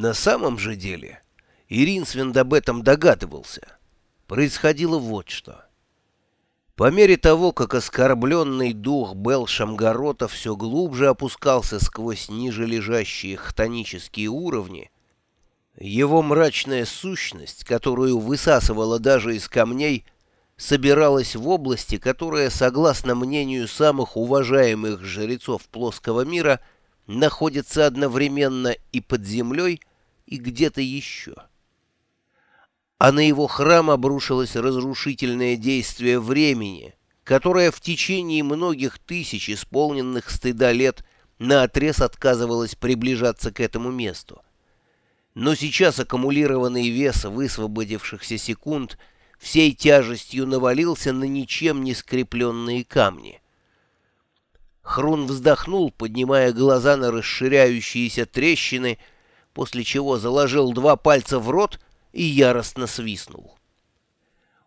На самом же деле Иринсвинд об этом догадывался. Происходило вот что. По мере того, как оскорбленный дух Бел Шамгарота все глубже опускался сквозь ниже лежащие хтонические уровни, его мрачная сущность, которую высасывала даже из камней, собиралась в области, которая, согласно мнению самых уважаемых жрецов плоского мира, находится одновременно и под землей, и где-то еще. А на его храм обрушилось разрушительное действие времени, которое в течение многих тысяч исполненных стыда лет наотрез отказывалось приближаться к этому месту. Но сейчас аккумулированный вес высвободившихся секунд всей тяжестью навалился на ничем не скрепленные камни. Хрун вздохнул, поднимая глаза на расширяющиеся трещины, после чего заложил два пальца в рот и яростно свистнул.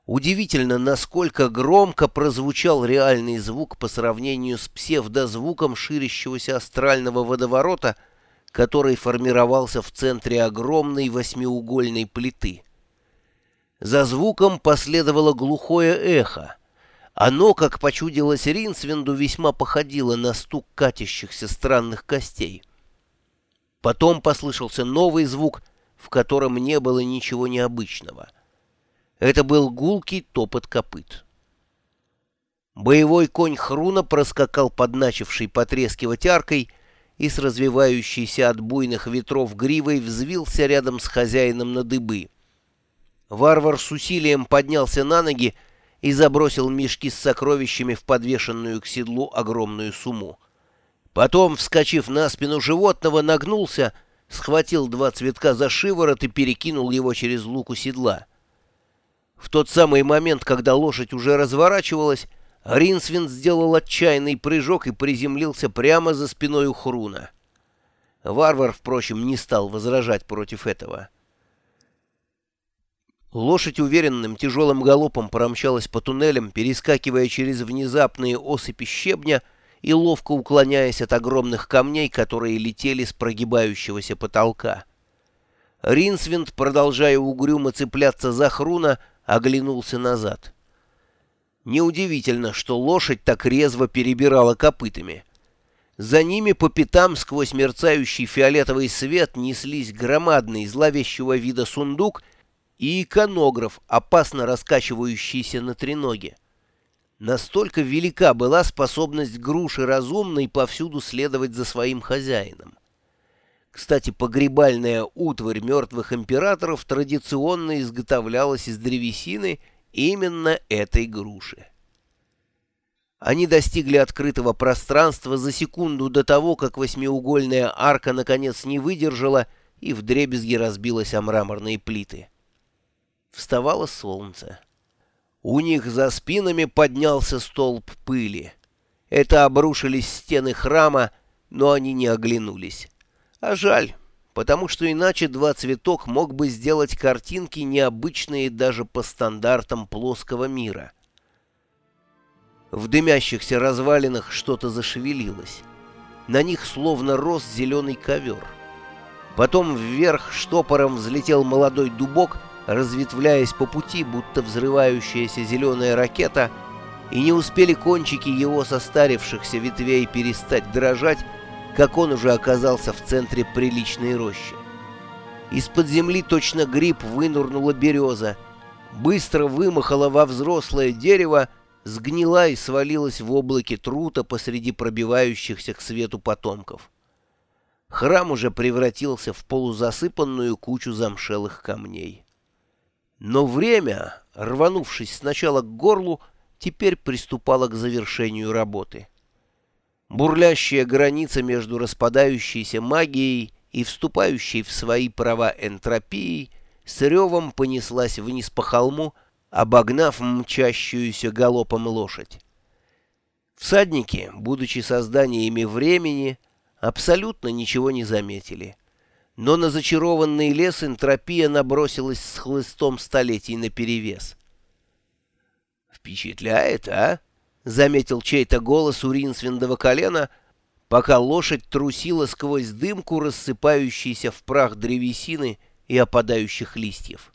Удивительно, насколько громко прозвучал реальный звук по сравнению с псевдозвуком ширящегося астрального водоворота — который формировался в центре огромной восьмиугольной плиты. За звуком последовало глухое эхо. Оно, как почудилось Ринсвинду, весьма походило на стук катящихся странных костей. Потом послышался новый звук, в котором не было ничего необычного. Это был гулкий топот копыт. Боевой конь Хруна проскакал под начавшей потрескивать аркой, и с развивающейся от буйных ветров гривой взвился рядом с хозяином на дыбы. Варвар с усилием поднялся на ноги и забросил мешки с сокровищами в подвешенную к седлу огромную сумму. Потом, вскочив на спину животного, нагнулся, схватил два цветка за шиворот и перекинул его через луку седла. В тот самый момент, когда лошадь уже разворачивалась, Ринсвин сделал отчаянный прыжок и приземлился прямо за спиной у Хруна. Варвар, впрочем, не стал возражать против этого. Лошадь уверенным тяжелым галопом промчалась по туннелям, перескакивая через внезапные осыпи щебня и ловко уклоняясь от огромных камней, которые летели с прогибающегося потолка. Ринсвинд, продолжая угрюмо цепляться за Хруна, оглянулся назад. Неудивительно, что лошадь так резво перебирала копытами. За ними по пятам сквозь мерцающий фиолетовый свет неслись громадный зловещего вида сундук и иконограф, опасно раскачивающийся на треноге. Настолько велика была способность груши разумной повсюду следовать за своим хозяином. Кстати, погребальная утварь мертвых императоров традиционно изготовлялась из древесины – именно этой груши. Они достигли открытого пространства за секунду до того, как восьмиугольная арка наконец не выдержала и вдребезги разбилась о мраморные плиты. Вставало солнце. У них за спинами поднялся столб пыли. Это обрушились стены храма, но они не оглянулись. А жаль потому что иначе два цветок мог бы сделать картинки необычные даже по стандартам плоского мира. В дымящихся развалинах что-то зашевелилось. На них словно рос зеленый ковер. Потом вверх штопором взлетел молодой дубок, разветвляясь по пути, будто взрывающаяся зеленая ракета, и не успели кончики его состарившихся ветвей перестать дрожать, как он уже оказался в центре приличной рощи. Из-под земли точно гриб вынурнула береза, быстро вымахала во взрослое дерево, сгнила и свалилась в облаке трута посреди пробивающихся к свету потомков. Храм уже превратился в полузасыпанную кучу замшелых камней. Но время, рванувшись сначала к горлу, теперь приступало к завершению работы — бурлящая граница между распадающейся магией и вступающей в свои права энтропией с ревом понеслась вниз по холму, обогнав мчащуюся галопом лошадь. Всадники, будучи созданиями времени, абсолютно ничего не заметили. Но на зачарованный лес энтропия набросилась с хлыстом столетий наперевес. «Впечатляет, а?» — заметил чей-то голос у Ринсвиндова колена, пока лошадь трусила сквозь дымку, рассыпающейся в прах древесины и опадающих листьев.